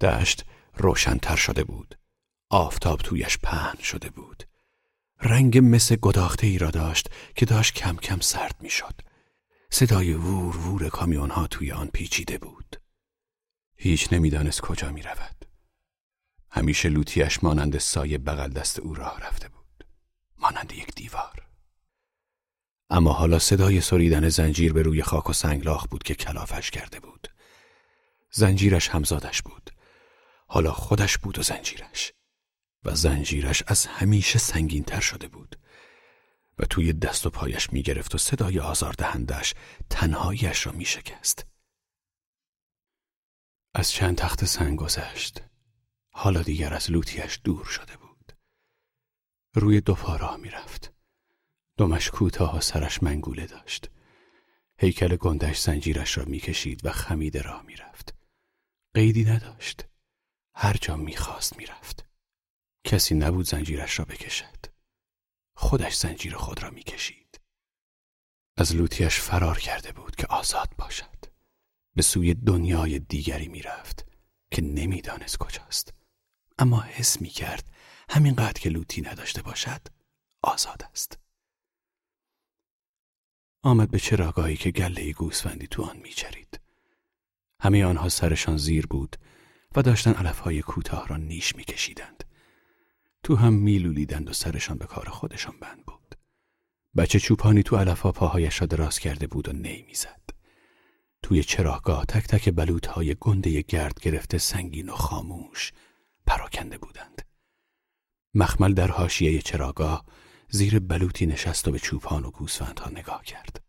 دشت روشنتر شده بود. آفتاب تویش پهن شده بود. رنگ مثل گداخته ای را داشت که داشت کم کم سرد می‌شد. صدای وور وور کامیون ها توی آن پیچیده بود. هیچ نمی‌دانست کجا می رود. همیشه لوتیش مانند سایه بغل دست او راه رفته بود. مانند یک دیوار. اما حالا صدای سریدن زنجیر به روی خاک و سنگلاخ بود که کلافش کرده بود. زنجیرش همزادش بود. حالا خودش بود و زنجیرش. و زنجیرش از همیشه سنگینتر شده بود. و توی دست و پایش می گرفت و صدای آزاردهندش تنهاییش را می شکست. از چند تخت سنگ گذشت. حالا دیگر از لوتیش دور شده بود. روی دو پا راه می رفت. دمش کوتاه سرش منگوله داشت. هیکل گندش زنجیرش را می‌کشید و خمیده راه می‌رفت. قیدی نداشت. هر جا می‌خواست می‌رفت. کسی نبود زنجیرش را بکشد. خودش زنجیر خود را می‌کشید. از لوتیش فرار کرده بود که آزاد باشد. به سوی دنیای دیگری می‌رفت که نمی‌دانست کجاست. اما حس می‌کرد همینقدر که لوتی نداشته باشد آزاد است. آمد به چراگاهی که گله گوسفندی تو آن میچرید. همه آنها سرشان زیر بود و داشتن علفهای کوتاه را نیش میکشیدند. تو هم میلولیدند و سرشان به کار خودشان بند بود. بچه چوپانی تو علفها پاهایش را دراز کرده بود و نی می‌زد. توی چراگاه تک تک بلوطهای گنده گرد گرفته سنگین و خاموش پراکنده بودند. مخمل در حاشیه چراگاه زیر بلوطی نشست و به چوپان و گوسفندها نگاه کرد.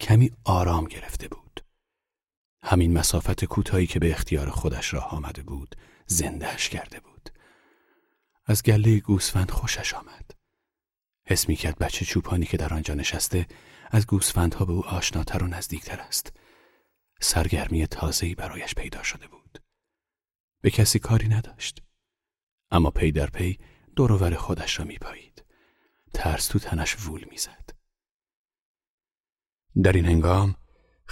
کمی آرام گرفته بود. همین مسافت کوتاهی که به اختیار خودش راه آمده بود زندهش کرده بود. از گله گوسفند خوشش آمد. حس می کرد بچه چوپانی که در آنجا نشسته از گوسفندها به او آشناتر و نزدیکتر است. سرگرمی تازه‌ای برایش پیدا شده بود. به کسی کاری نداشت. اما پی در پی دور و ور خودش را میپایید. ترس تو تنش وول می‌زد. در این هنگام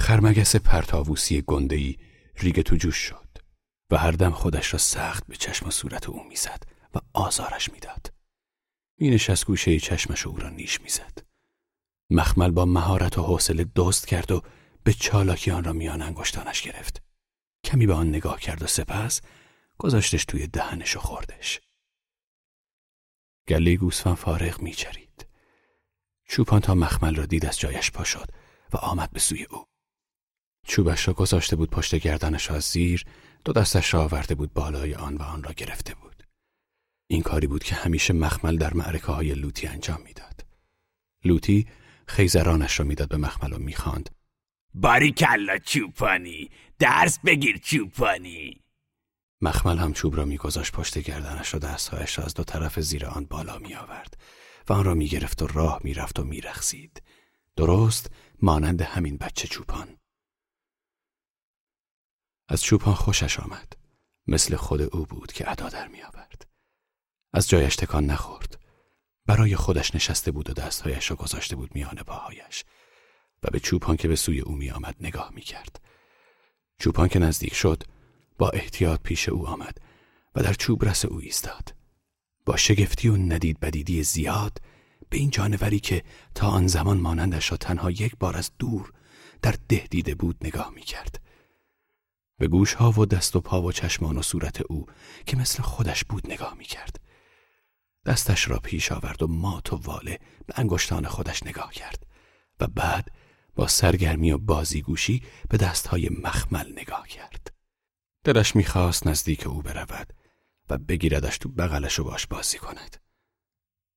خرمگس پرطاووسی گندهی ریگ تو جوش شد و هر دم خودش را سخت به چشم و صورت او می‌زد و آزارش می‌داد. هی از گوشه چشمش او را نیش می‌زد. مخمل با مهارت و حوصله دوست کرد و به چالاکی آن را میان انگشتانش گرفت. کمی به آن نگاه کرد و سپس گذاشتش توی دهنش و خوردش. گله گوسفند فارغ میچرید. چوپان تا مخمل را دید از جایش پا شد و آمد به سوی او. چوبش را گذاشته بود پشت گردنش از زیر دو دستش را آورده بود بالای آن و آن را گرفته بود. این کاری بود که همیشه مخمل در معرکه های لوتی انجام می‌داد. لوتی خیزرانش را می‌داد به مخمل و می‌خواند کلا چوپانی درس بگیر چوپانی مخمل هم چوب را میگذاشت پشت گردنش و دستهایش را از دو طرف زیر آن بالا می آورد و آن را می گرفت و راه می رفت و می رخصید. درست مانند همین بچه چوپان. از چوپان خوشش آمد. مثل خود او بود که ادا در می آورد. از جایش تکان نخورد. برای خودش نشسته بود و دستهایش را گذاشته بود میان پاهایش و به چوپان که به سوی او می آمد نگاه می کرد. چوپان که نزدیک شد با احتیاط پیش او آمد و در چوب رس او ایستاد. با شگفتی و ندید بدیدی زیاد به این جانوری که تا آن زمان مانندش را تنها یک بار از دور در ده دیده بود نگاه می کرد. به گوش ها و دست و پا و چشمان و صورت او که مثل خودش بود نگاه می کرد. دستش را پیش آورد و مات و واله به انگشتان خودش نگاه کرد و بعد با سرگرمی و بازیگوشی به دستهای مخمل نگاه کرد. دلش می‌خواست نزدیک او برود و بگیردش تو بغلش و باش بازی کند.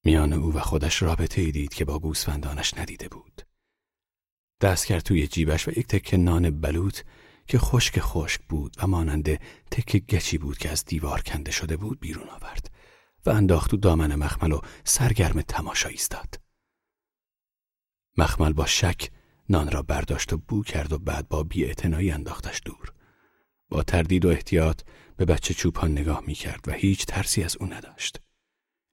میان او و خودش رابطه ای دید که با گوسفندانش ندیده بود. دست کرد توی جیبش و یک تکه نان بلوط که خشک خشک بود و مانند تکه گچی بود که از دیوار کنده شده بود بیرون آورد و انداخت تو دامن مخمل و سرگرم تماشا ایستاد. مخمل با شک نان را برداشت و بو کرد و بعد با بیاعتنایی انداختش دور. با تردید و احتیاط به بچه چوپان نگاه می کرد و هیچ ترسی از او نداشت.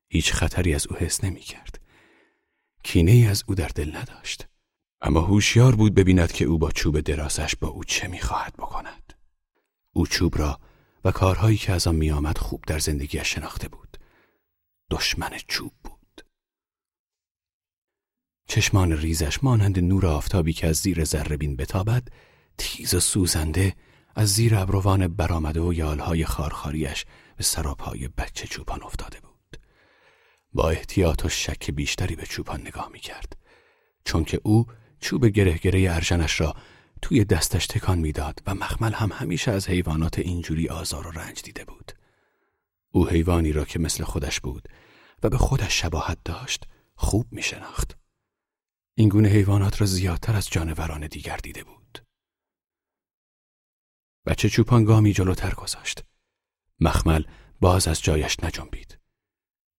هیچ خطری از او حس نمی کرد. کینه از او در دل نداشت. اما هوشیار بود ببیند که او با چوب درازش با او چه می خواهد بکند. او چوب را و کارهایی که از آن میآمد خوب در زندگیش شناخته بود. دشمن چوب بود. چشمان ریزش مانند نور آفتابی که از زیر ذرهبین بتابد تیز و سوزنده از زیر ابروان برآمده و یالهای خارخاریش به سراپای بچه چوپان افتاده بود. با احتیاط و شک بیشتری به چوپان نگاه می کرد چون که او چوب گره گره ارژنش را توی دستش تکان می‌داد و مخمل هم همیشه از حیوانات اینجوری آزار و رنج دیده بود. او حیوانی را که مثل خودش بود و به خودش شباهت داشت خوب می شناخت. این گونه حیوانات را زیادتر از جانوران دیگر دیده بود. بچه چوپان گامی جلوتر گذاشت. مخمل باز از جایش نجنبید.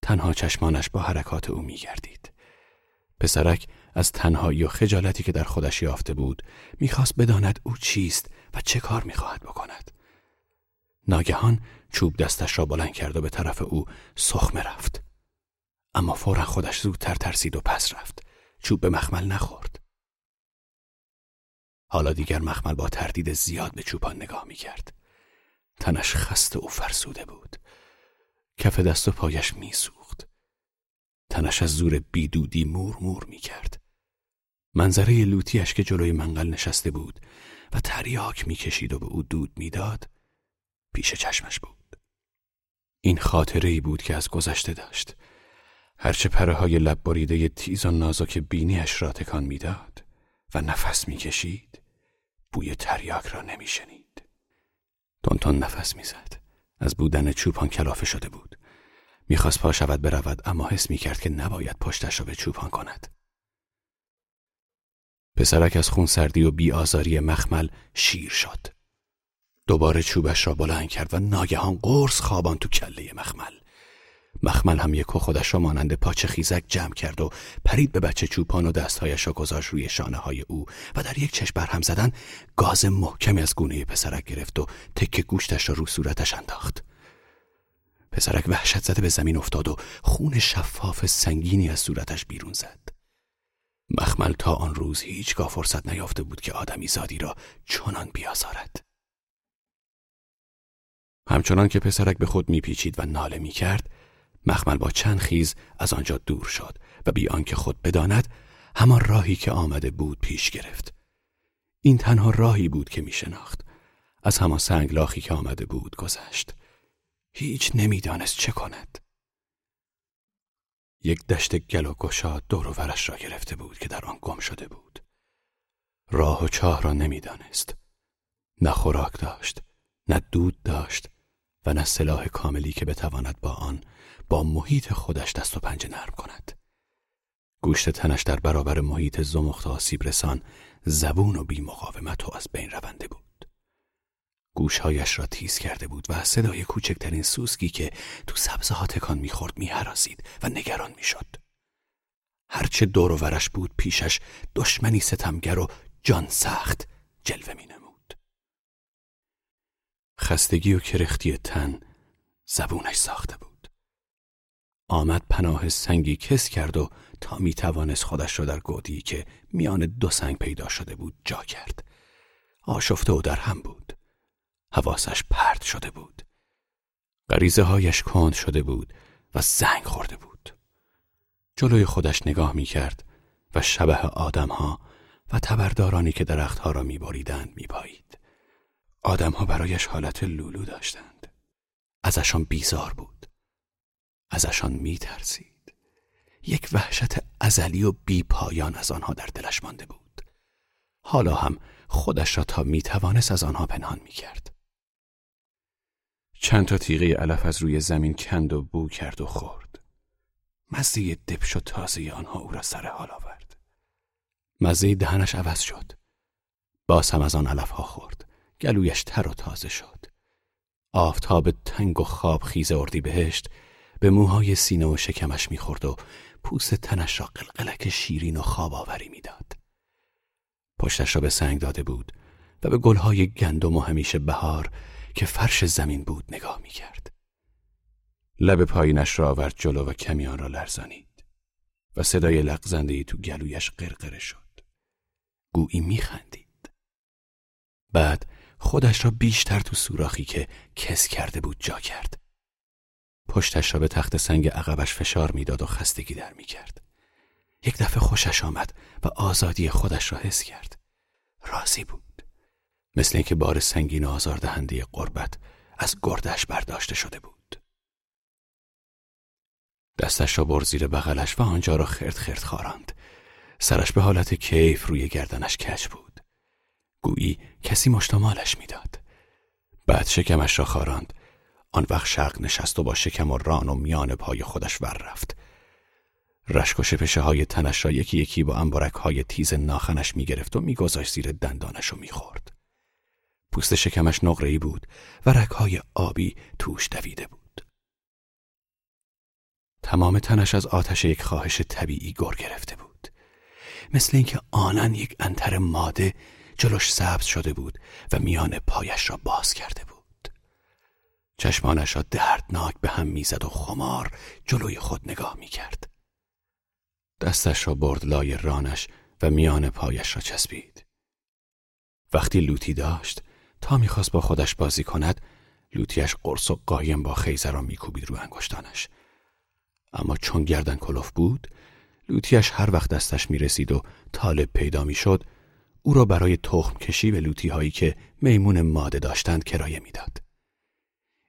تنها چشمانش با حرکات او می گردید. پسرک از تنهایی و خجالتی که در خودش یافته بود می‌خواست بداند او چیست و چه کار می‌خواهد بکند. ناگهان چوب دستش را بلند کرد و به طرف او سخمه رفت. اما فورا خودش زودتر ترسید و پس رفت. چوب به مخمل نخورد. حالا دیگر مخمل با تردید زیاد به چوپان نگاه می‌کرد. تنش خسته و فرسوده بود. کف دست و پایش میسوخت. تنش از زور بیدودی مور مور می کرد. منظره لوتیش که جلوی منقل نشسته بود و تریاک می‌کشید و به او دود می‌داد پیش چشمش بود. این خاطره ای بود که از گذشته داشت. هرچه پره های لب بریده تیز و نازک بینیش را تکان می‌داد و نفس می‌کشید بوی تریاک را نمیشنید. تونتون نفس می‌زد. از بودن چوپان کلافه شده بود. می‌خواست پا شود برود اما حس می‌کرد که نباید پشتش را به چوپان کند. پسرک از خون سردی و بیآزاری مخمل شیر شد. دوباره چوبش را بلند کرد و ناگهان قرص خوابان تو کله مخمل. مخمل هم یکو خودش را مانند پاچه خیزک جمع کرد و پرید به بچه چوپان و دستهایش را گذاشت روی شانه های او و در یک چشم برهم زدن گاز محکمی از گونه پسرک گرفت و تک گوشتش را رو صورتش انداخت. پسرک وحشت زده به زمین افتاد و خون شفاف سنگینی از صورتش بیرون زد. مخمل تا آن روز هیچگاه فرصت نیافته بود که آدمی زادی را چنان بیازارد. همچنان که پسرک به خود میپیچید و ناله می‌کرد، مخمل با چند خیز از آنجا دور شد و بی آنکه خود بداند همان راهی که آمده بود پیش گرفت. این تنها راهی بود که می شناخت. از همان سنگلاخی که آمده بود گذشت. هیچ نمی‌دانست چه کند. یک دشت گل و گشاد دور و ورش را گرفته بود که در آن گم شده بود. راه و چاه را نمی‌دانست. نه خوراک داشت، نه دود داشت و نه سلاح کاملی که بتواند با آن با محیط خودش دست و پنجه نرم کند. گوشت تنش در برابر محیط زمخت آسیب رسان زبون و بی مقاومت و از بین رونده بود. گوشهایش را تیز کرده بود و صدای کوچکترین سوسکی که تو سبزه ها تکان می‌خورد میهراسید و نگران می‌شد. هرچه دور ورش بود پیشش دشمنی ستمگر و جان سخت جلوه می نمود. خستگی و کرختی تن زبونش ساخته بود. آمد پناه سنگی کس کرد و تا می توانست خودش را در گودی که میان دو سنگ پیدا شده بود جا کرد. آشفته و در هم بود. حواسش پرت شده بود. غریزه هایش کند شده بود و زنگ خورده بود. جلوی خودش نگاه می کرد و شبه آدم ها و تبردارانی که درختها را می بریدند می پایید. آدم ها برایش حالت لولو داشتند. ازشان بیزار بود. ازشان می ترسید. یک وحشت ازلی و بی پایان از آنها در دلش مانده بود. حالا هم خودش را تا می توانست از آنها پنهان می کرد. چند تا تیغه علف از روی زمین کند و بو کرد و خورد. مزه دبش و تازه آنها او را سر حال آورد. مزه دهنش عوض شد. باز هم از آن علف ها خورد. گلویش تر و تازه شد. آفتاب تنگ و خواب خیز اردی بهشت به موهای سینه و شکمش می‌خورد و پوست تنش را قلقلک شیرین و خواب آوری می‌داد. پشتش را به سنگ داده بود و به گلهای گندم و همیشه بهار که فرش زمین بود نگاه می کرد. لب پایینش را آورد جلو و کمیان را لرزانید و صدای لغزنده تو گلویش قرقره شد. گویی می خندید. بعد خودش را بیشتر تو سوراخی که کس کرده بود جا کرد. پشتش را به تخت سنگ عقبش فشار می‌داد و خستگی در می‌کرد. یک دفعه خوشش آمد و آزادی خودش را حس کرد. راضی بود. مثل اینکه بار سنگین و آزاردهنده قربت از گردش برداشته شده بود. دستش را بر زیر بغلش و آنجا را خرد خرد خاراند. سرش به حالت کیف روی گردنش کج بود. گویی کسی مشتمالش می‌داد. بعد شکمش را خاراند. آن وقت شرق نشست و با شکم و ران و میان پای خودش ور رفت. رشک و شپشه های تنش را یکی یکی با انبارک های تیز ناخنش می‌گرفت و میگذاشت زیر دندانش و می‌خورد. پوست شکمش نقره‌ای بود و رکهای آبی توش دویده بود. تمام تنش از آتش یک خواهش طبیعی گر گرفته بود. مثل اینکه آنن یک انتر ماده جلوش سبز شده بود و میان پایش را باز کرده بود. چشمانش را دردناک به هم می‌زد و خمار جلوی خود نگاه می‌کرد. دستش را برد لای رانش و میان پایش را چسبید. وقتی لوتی داشت تا می‌خواست با خودش بازی کند لوتیش قرص و قایم با خیزر را میکوبید رو انگشتانش اما چون گردن کلوف بود لوتیش هر وقت دستش می‌رسید و طالب پیدا می‌شد او را برای تخم کشی به لوتی هایی که میمون ماده داشتند کرایه می‌داد.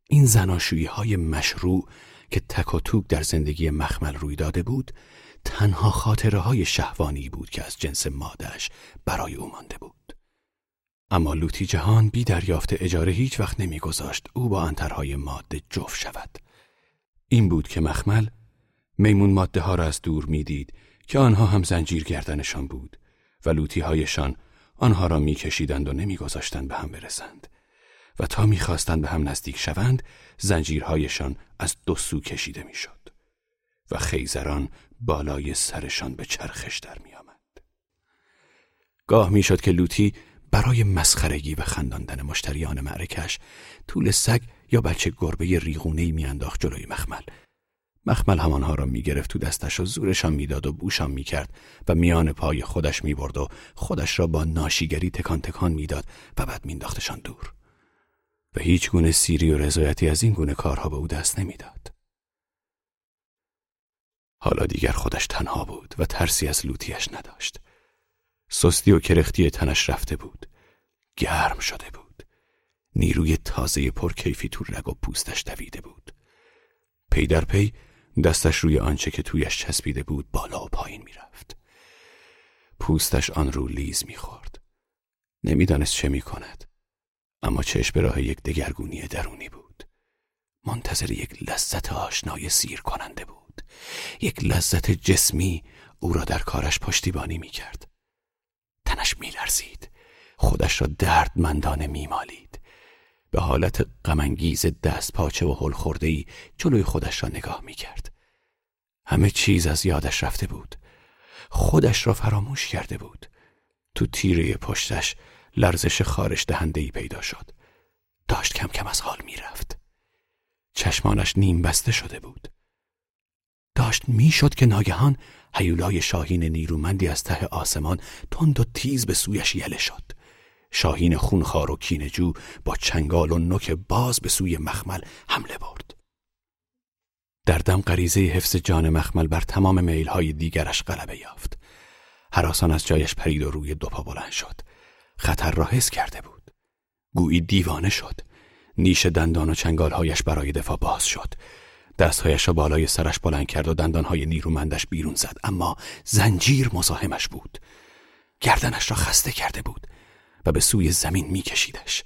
این زناشویی های مشروع که تک و توک در زندگی مخمل روی داده بود تنها خاطره های شهوانی بود که از جنس مادهش برای او مانده بود. اما لوتی جهان بی دریافت اجاره هیچ وقت نمیگذاشت او با انترهای ماده جفت شود. این بود که مخمل میمون ماده ها را از دور می‌دید که آنها هم زنجیر گردنشان بود و لوتی هایشان آنها را میکشیدند و نمیگذاشتند به هم برسند و تا می‌خواستند به هم نزدیک شوند زنجیرهایشان از دو سو کشیده می‌شد و خیزران بالای سرشان به چرخش در میآمد گاه می‌شد که لوتی برای مسخرگی و خنداندن مشتریان معرکش طول سگ یا بچه گربه ریغونهی میانداخت جلوی مخمل. مخمل همانها را می‌گرفت تو دستش و زورشان می‌داد و بوشان می‌کرد و میان پای خودش می‌برد و خودش را با ناشیگری تکان تکان می‌داد و بعد مینداختشان دور. و هیچ گونه سیری و رضایتی از این گونه کارها به او دست نمی‌داد. حالا دیگر خودش تنها بود و ترسی از لوتیش نداشت. سستی و کرختی تنش رفته بود گرم شده بود نیروی تازه پرکیفی تو رگ و پوستش دویده بود پی در پی دستش روی آنچه که تویش چسبیده بود بالا و پایین می‌رفت. پوستش آن رو لیز می‌خورد. نمی‌دانست چه می‌کند. اما چشم راه یک دگرگونی درونی بود. منتظر یک لذت آشنای سیر کننده بود. یک لذت جسمی او را در کارش پشتیبانی می‌کرد. تنش میلرزید. خودش را دردمندانه میمالید. به حالت غمانگیز دست پاچه و هل خورده جلوی خودش را نگاه می کرد. همه چیز از یادش رفته بود. خودش را فراموش کرده بود. تو تیره پشتش لرزش خارش دهنده ای پیدا شد. داشت کم کم از حال می رفت. چشمانش نیم بسته شده بود. داشت می‌شد که ناگهان حیولای شاهین نیرومندی از ته آسمان تند و تیز به سویش یله شد. شاهین خونخوار و کینجو با چنگال و نوک باز به سوی مخمل حمله برد. در دم غریزه حفظ جان مخمل بر تمام میلهای دیگرش غلبه یافت. حراسان از جایش پرید و روی دو پا بلند شد. خطر را حس کرده بود. گویی دیوانه شد. نیش دندان و چنگالهایش برای دفاع باز شد. دستهایش را بالای سرش بلند کرد و دندانهای نیرومندش بیرون زد اما زنجیر مزاحمش بود. گردنش را خسته کرده بود. و به سوی زمین میکشیدش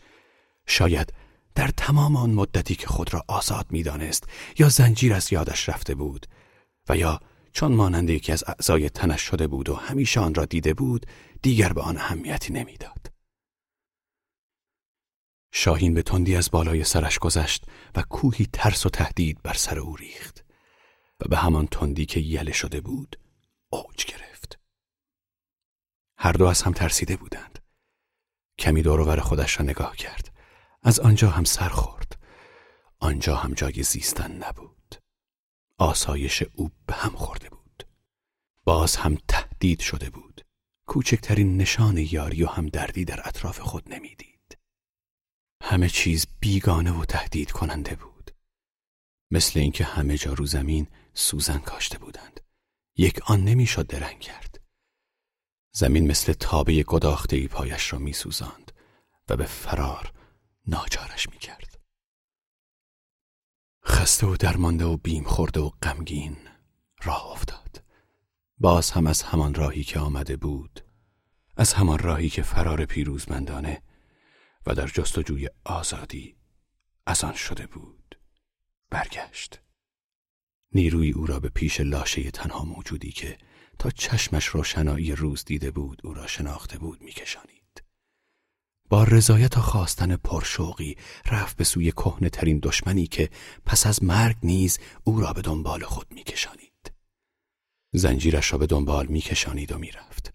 شاید در تمام آن مدتی که خود را آزاد می‌دانست یا زنجیر از یادش رفته بود و یا چون مانند یکی از اعضای تنش شده بود و همیشه آن را دیده بود دیگر به آن اهمیتی نمی‌داد شاهین به تندی از بالای سرش گذشت و کوهی ترس و تهدید بر سر او ریخت و به همان تندی که یله شده بود اوج گرفت. هر دو از هم ترسیده بودند. کمی دور خودش را نگاه کرد. از آنجا هم سر خورد. آنجا هم جای زیستن نبود. آسایش او به هم خورده بود. باز هم تهدید شده بود. کوچکترین نشان یاری و هم دردی در اطراف خود نمی‌دید. همه چیز بیگانه و تهدید کننده بود. مثل اینکه همه جا رو زمین سوزن کاشته بودند. یک آن نمی‌شد درنگ کرد. زمین مثل تابه گداخته ای پایش را میسوزاند و به فرار ناچارش می‌کرد. خسته و درمانده و بیم خورده و غمگین راه افتاد. باز هم از همان راهی که آمده بود از همان راهی که فرار پیروزمندانه و در جستجوی آزادی از آن شده بود. برگشت. نیروی او را به پیش لاشه تنها موجودی که تا چشمش روشنایی روز دیده بود او را شناخته بود میکشانید. با رضایت و خواستن پرشوقی رفت به سوی کهنه ترین دشمنی که پس از مرگ نیز او را به دنبال خود میکشانید. زنجیرش را به دنبال میکشانید و می‌رفت.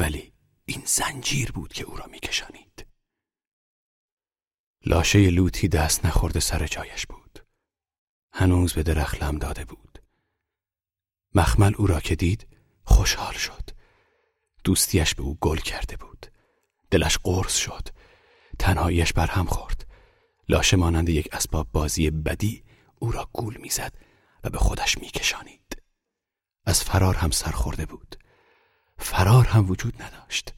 ولی این زنجیر بود که او را میکشانید. لاشه لوتی دست نخورده سر جایش بود. هنوز به درخت لم داده بود. مخمل او را که دید خوشحال شد. دوستیش به او گل کرده بود. دلش قرص شد. تنهاییش بر هم خورد. لاشه مانند یک اسباب بازی بدی او را گول می‌زد و به خودش میکشانید. از فرار هم سرخورده بود. فرار هم وجود نداشت.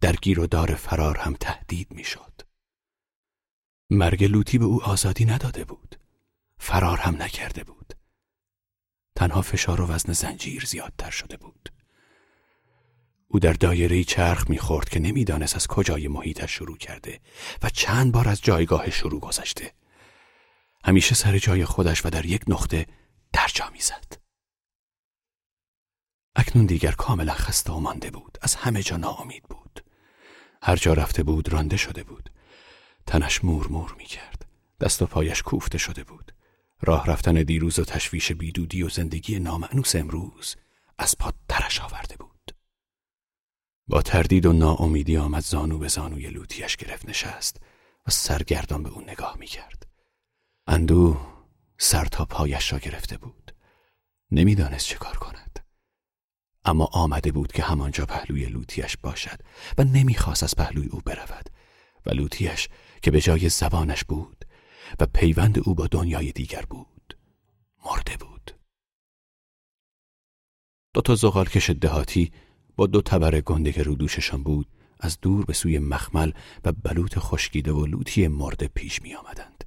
در گیر و دار فرار هم تهدید می‌شد. مرگ لوتی به او آزادی نداده بود. فرار هم نکرده بود. تنها فشار و وزن زنجیر زیادتر شده بود. او در دایره چرخ می‌خورد که نمی‌دانست از کجای محیطش شروع کرده و چند بار از جایگاه شروع گذشته. همیشه سر جای خودش و در یک نقطه درجا می‌زد. اکنون دیگر کاملا خسته و مانده بود. از همه جا ناامید بود. هر جا رفته بود رانده شده بود. تنش مور مور می کرد دست و پایش کوفته شده بود. راه رفتن دیروز و تشویش بیدودی و زندگی نامعنوس امروز از پا ترش آورده بود. با تردید و ناامیدی آمد زانو به زانوی لوتیش گرفت نشست و سرگردان به او نگاه می کرد اندو سر تا پایش را گرفته بود. نمی‌دانست چه کار کند. اما آمده بود که همانجا پهلوی لوتیش باشد و نمی‌خواست از پهلوی او برود و لوتیش که به جای زبانش بود و پیوند او با دنیای دیگر بود مرده بود. دو تا زغال کش دهاتی با دو تبر گنده که رو دوششان بود از دور به سوی مخمل و بلوط خشکیده و لوتی مرده پیش می آمدند.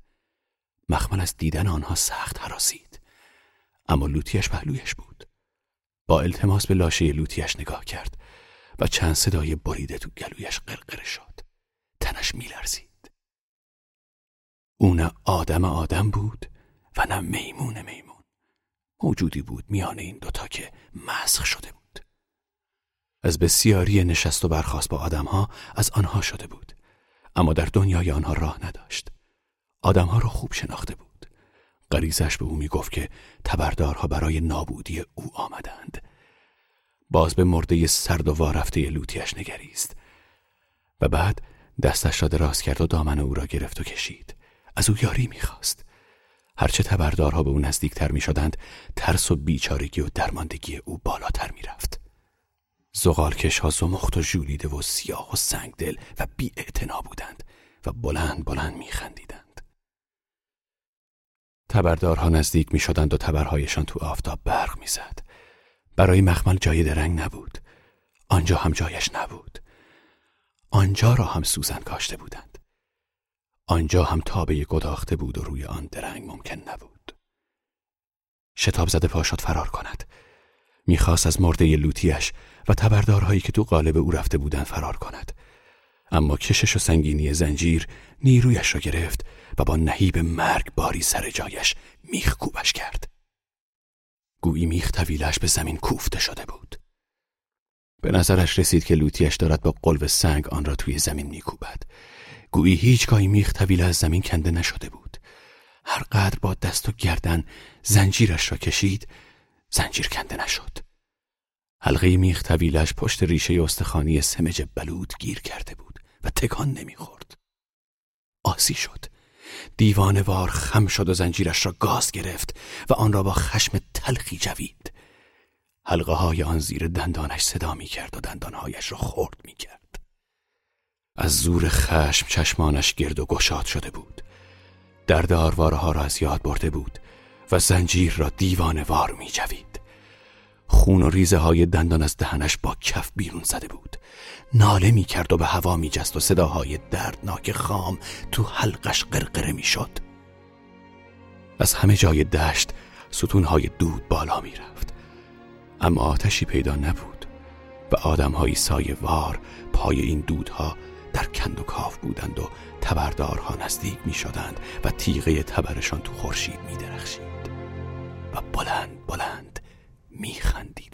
مخمل از دیدن آنها سخت حراسید اما لوتیش پهلویش بود. با التماس به لاشه لوتیش نگاه کرد و چند صدای بریده تو گلویش قرقره شد. تنش میلرزید. او نه آدم آدم بود و نه میمون میمون. موجودی بود میان این دوتا که مسخ شده بود. از بسیاری نشست و برخواست با آدمها از آنها شده بود. اما در دنیای آنها راه نداشت. آدمها را خوب شناخته بود. غریزش به او می‌گفت که تبردارها برای نابودی او آمدند. باز به مرده سرد و وارفته لوتیش نگریست. و بعد دستش را دراز کرد و دامن او را گرفت و کشید. از او یاری می‌خواست. هرچه تبردارها به او نزدیکتر می‌شدند ترس و بیچارگی و درماندگی او بالاتر می‌رفت. زغالکش ها زمخت و ژولیده و سیاه و سنگدل و بی بودند و بلند بلند میخندیدند. تبردارها نزدیک می‌شدند و تبرهایشان تو آفتاب برق می‌زد. برای مخمل جای درنگ نبود. آنجا هم جایش نبود. آنجا را هم سوزن کاشته بودند. آنجا هم تابه گداخته بود و روی آن درنگ ممکن نبود. شتاب زده پا شد فرار کند. می‌خواست از مرده لوتیش و تبردارهایی که تو قالب او رفته بودند فرار کند. اما کشش و سنگینی زنجیر نیرویش را گرفت و با نهیب مرگ باری سر جایش میخ کوبش کرد. گویی میخ طویلش به زمین کوفته شده بود. به نظرش رسید که لوتیش دارد با قلب سنگ آن را توی زمین میکوبد. گویی هیچگاهی میخ طویل از زمین کنده نشده بود. هر قدر با دست و گردن زنجیرش را کشید زنجیر کنده نشد. حلقه میخ طویلش پشت ریشه استخوانی سمج بلود گیر کرده بود و تکان نمی‌خورد. آسی شد. دیوانوار خم شد و زنجیرش را گاز گرفت و آن را با خشم تلخی جوید. حلقه های آن زیر دندانش صدا می کرد و دندانهایش را خورد می کرد از زور خشم چشمانش گرد و گشاد شده بود. درد آرواره ها را از یاد برده بود و زنجیر را دیوانه وار می جوید. خون و ریزه های دندان از دهنش با کف بیرون زده بود. ناله می کرد و به هوا می جست و صداهای دردناک خام تو حلقش قرقره می شد از همه جای دشت ستونهای دود بالا می رفت اما آتشی پیدا نبود و آدمهایی سایه وار پای این دودها در کند و کاف بودند و تبردارها نزدیک می شدند و تیغه تبرشان تو خورشید می درخشید و بلند بلند می خندید